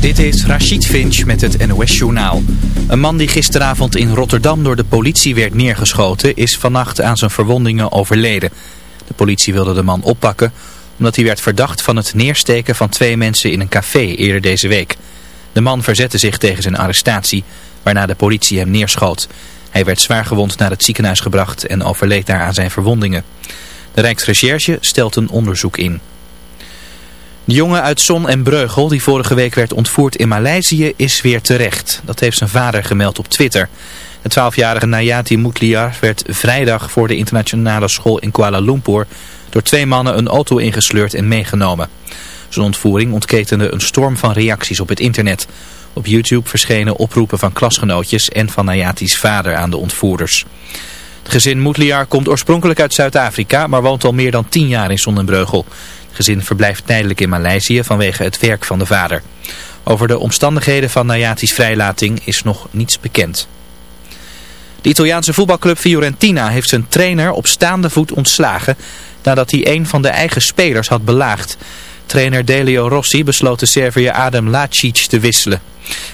Dit is Rachid Finch met het NOS Journaal. Een man die gisteravond in Rotterdam door de politie werd neergeschoten... is vannacht aan zijn verwondingen overleden. De politie wilde de man oppakken... omdat hij werd verdacht van het neersteken van twee mensen in een café eerder deze week. De man verzette zich tegen zijn arrestatie... waarna de politie hem neerschoot. Hij werd zwaargewond naar het ziekenhuis gebracht... en overleed daar aan zijn verwondingen. De Rijksrecherche stelt een onderzoek in. De jongen uit Zon en Breugel, die vorige week werd ontvoerd in Maleisië, is weer terecht. Dat heeft zijn vader gemeld op Twitter. De 12-jarige Nayati Moutliar werd vrijdag voor de internationale school in Kuala Lumpur door twee mannen een auto ingesleurd en meegenomen. Zijn ontvoering ontketende een storm van reacties op het internet. Op YouTube verschenen oproepen van klasgenootjes en van Nayati's vader aan de ontvoerders. Het gezin Moutliar komt oorspronkelijk uit Zuid-Afrika, maar woont al meer dan 10 jaar in Zonnebreugel gezin verblijft tijdelijk in Maleisië vanwege het werk van de vader. Over de omstandigheden van Nayati's vrijlating is nog niets bekend. De Italiaanse voetbalclub Fiorentina heeft zijn trainer op staande voet ontslagen nadat hij een van de eigen spelers had belaagd. Trainer Delio Rossi besloot de Serviër Adem Lacic te wisselen.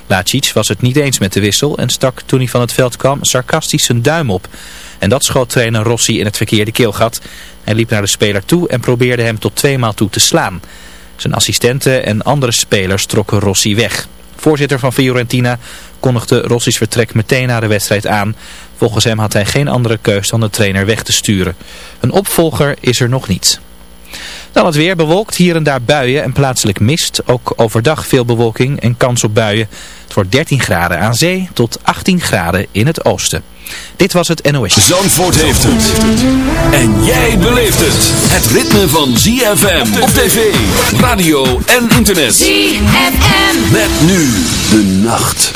Lacic was het niet eens met de wissel en stak toen hij van het veld kwam sarcastisch zijn duim op. En dat schoot trainer Rossi in het verkeerde keelgat. Hij liep naar de speler toe en probeerde hem tot tweemaal toe te slaan. Zijn assistenten en andere spelers trokken Rossi weg. Voorzitter van Fiorentina kondigde Rossi's vertrek meteen na de wedstrijd aan. Volgens hem had hij geen andere keus dan de trainer weg te sturen. Een opvolger is er nog niet. Dan het weer bewolkt, hier en daar buien en plaatselijk mist. Ook overdag veel bewolking en kans op buien. Het wordt 13 graden aan zee tot 18 graden in het oosten. Dit was het NOS. Zandvoort heeft het. En jij beleeft het. Het ritme van ZFM op tv, radio en internet. ZFM. Met nu de nacht.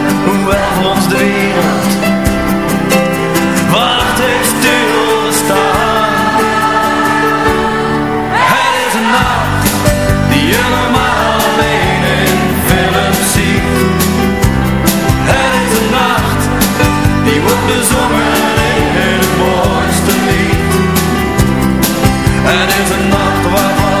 in is een waarvan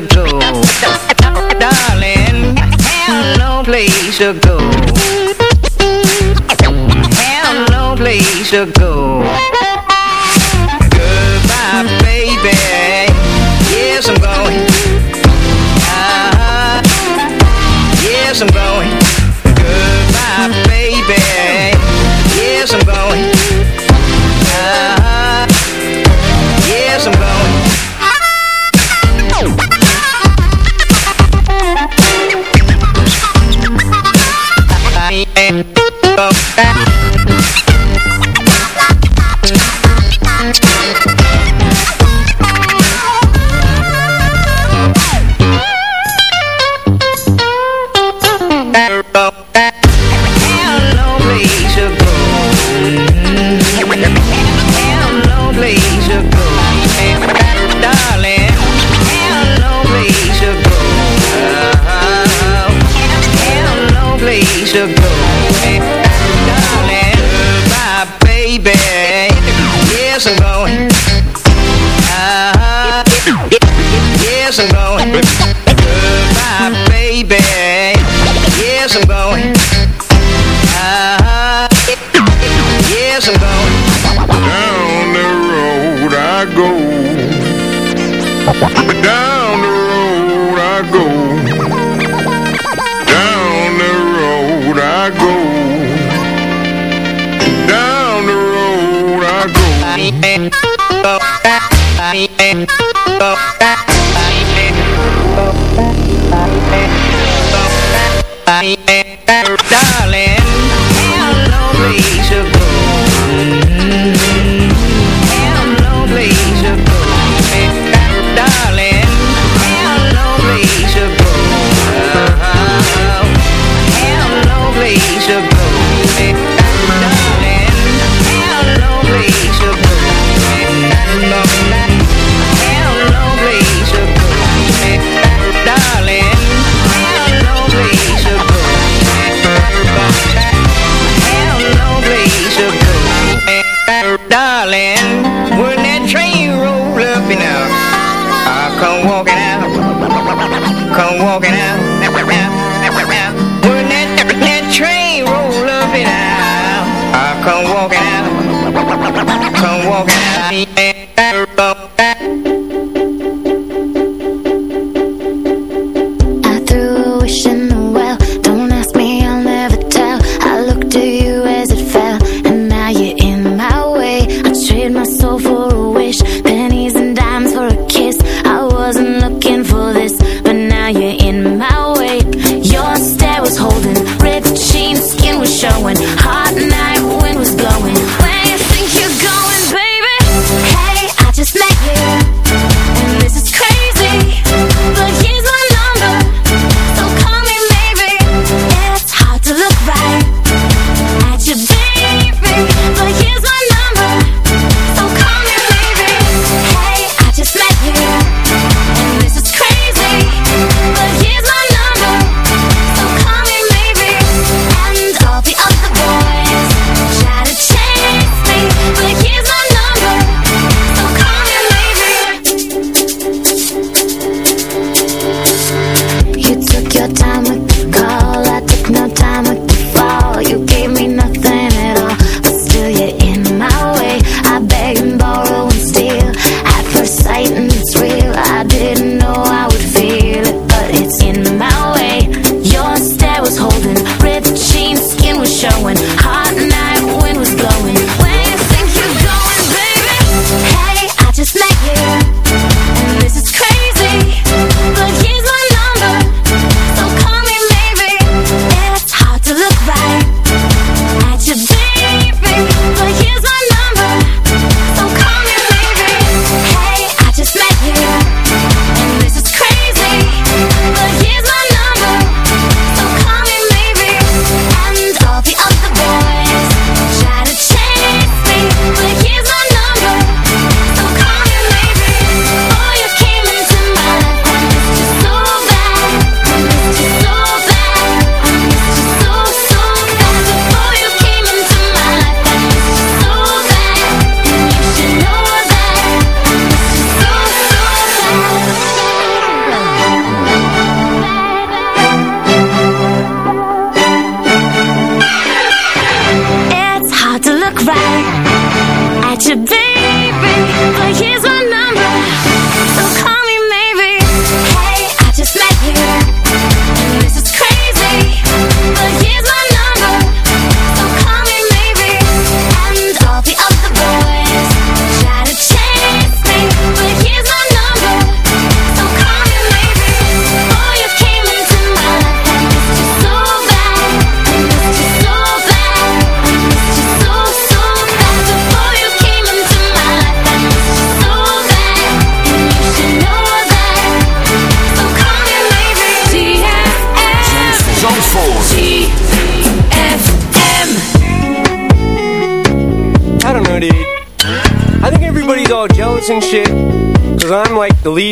took the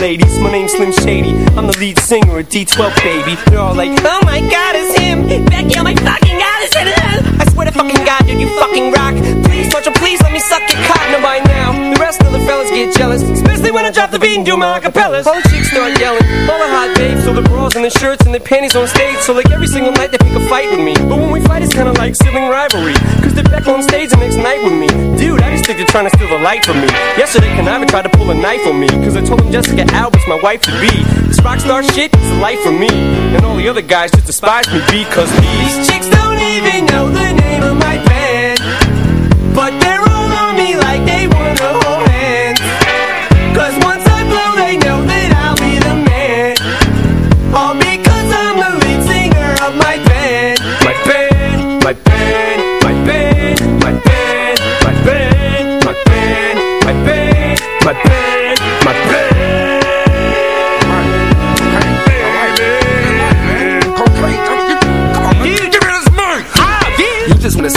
ladies? My name's Slim Shady. I'm the lead singer of D12, baby. They're all like, Oh my god, it's him! Becky, oh my fucking god, it's him! I swear to fucking god, dude, you fucking rock. Please, Marshall, please let me suck your cotton by now. The rest of the fellas get jealous, especially when I drop the beat and do my acapellas. All the chicks start yelling, all the hot babes, so the bras and the shirts and the panties on stage. So like every single night they pick a fight with me. But when we fight, it's kinda like sibling rivalry. Cause they're back on stage the next night with me. Dude, I just think they're trying to steal the light from me. Yesterday, Canava tried to pull a knife on me. Cause I told him Jessica Albert's my wife to be. This rock star shit is a life for me. And all the other guys just despise me because these chicks don't even know the name of my band. But they're all on me like they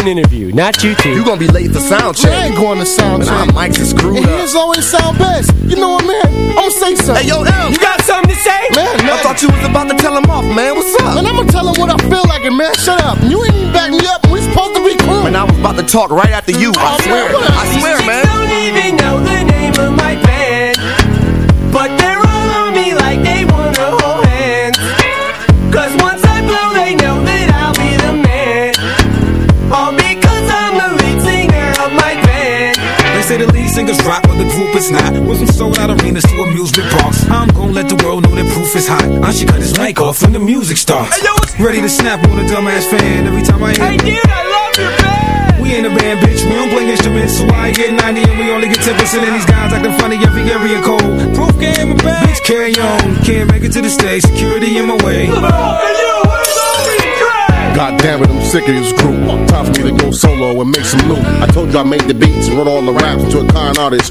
an interview, not you two. You gonna be late for sound check. I ain't going to sound Man, our check. mics is screwed And up. his always sound best. You know what, man? I'm gonna say something. Hey, yo, M. You got something to say? man, I thought you was about to tell him off, man. What's up? Man, I'm gonna tell him what I feel like, and man, shut up. You ain't even back me up. We supposed to be cool. Man, I was about to talk right after you. I Oh, man, swear. what? I swear, These man. Off when the music starts. Ready to snap on a dumbass fan every time I hit. Hey hear. dude, I love your band. We in a band, bitch. We don't play instruments, so I get 90 and we only get 10%. And these guys acting funny every area code. Proof game and bad. Bitch, carry on. Can't make it to the stage. Security in my way. Hey you, where's all these tracks? God damn it, I'm sick of this group. Time for me to go solo and make some loot. I told you I made the beats and wrote all the raps to a con artist.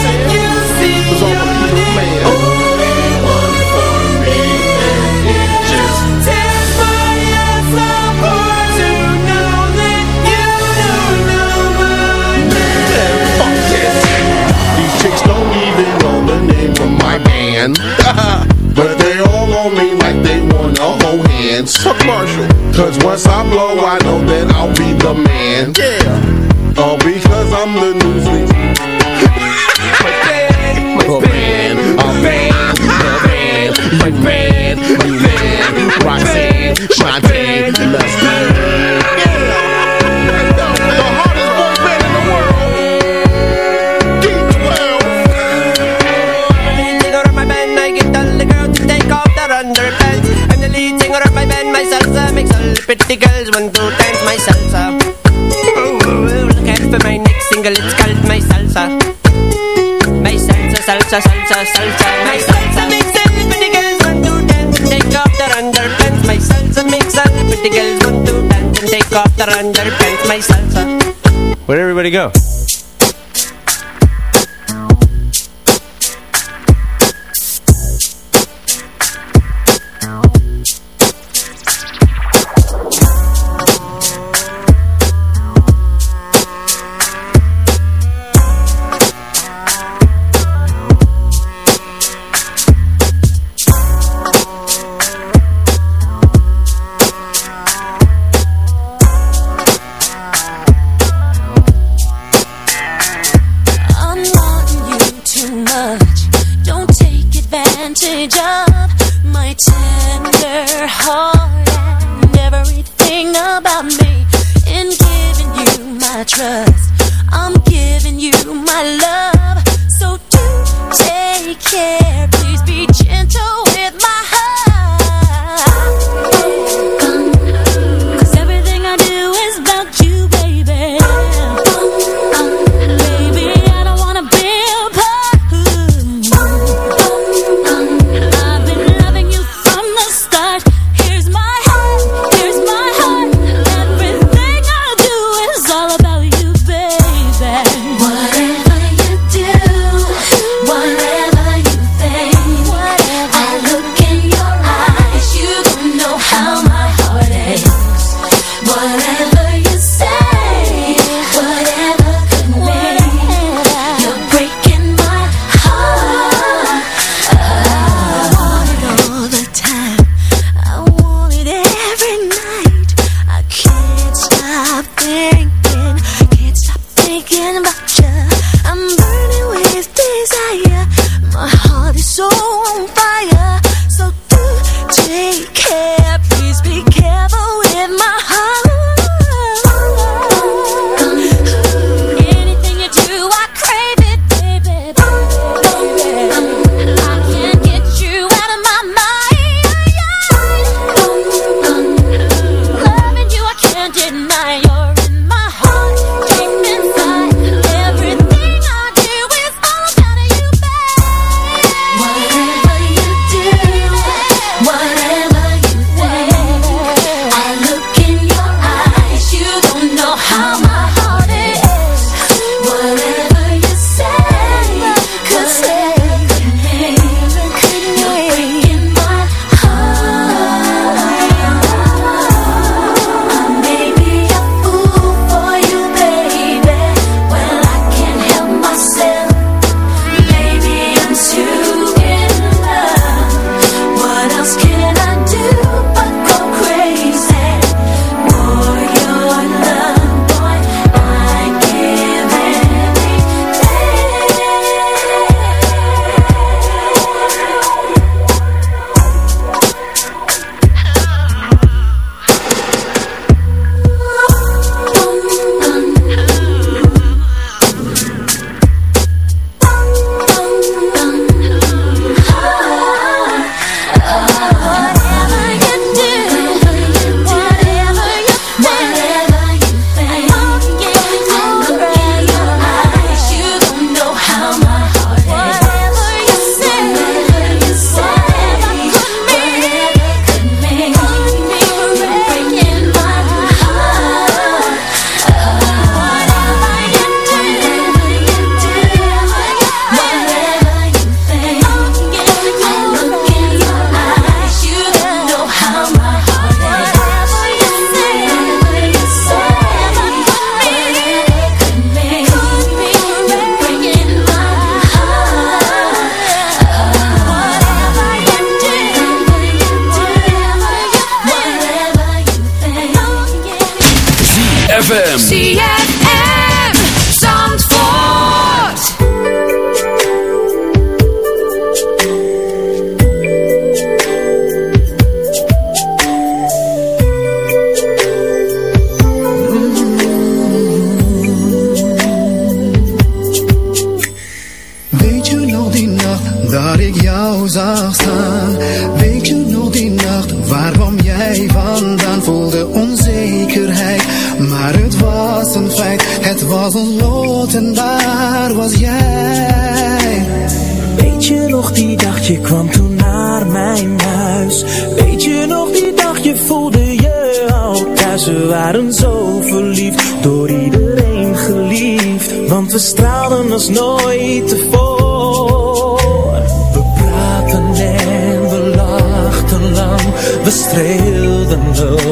Fuck Marshall. Cause once I blow, I know that I'll be the man. Yeah. All because I'm the newsleak. my band, my band, my band, my band, my band, my band, pretty girls want to dance my salsa. Oh, ooh, ooh, out for my next single, it's called my salsa. My salsa, salsa, salsa, salsa. My salsa makes all the pretty girls want to dance and take off their underpants. My salsa makes all the pretty girls want to dance and take off their underpants. My salsa. Where'd everybody go?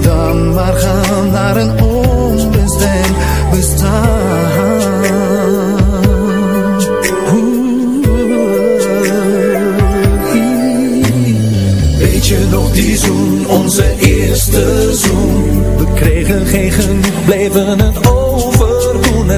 dan maar gaan naar een onbestemd bestaan. Weet je nog die zoen, onze eerste zoen? We kregen geen genoeg, bleven het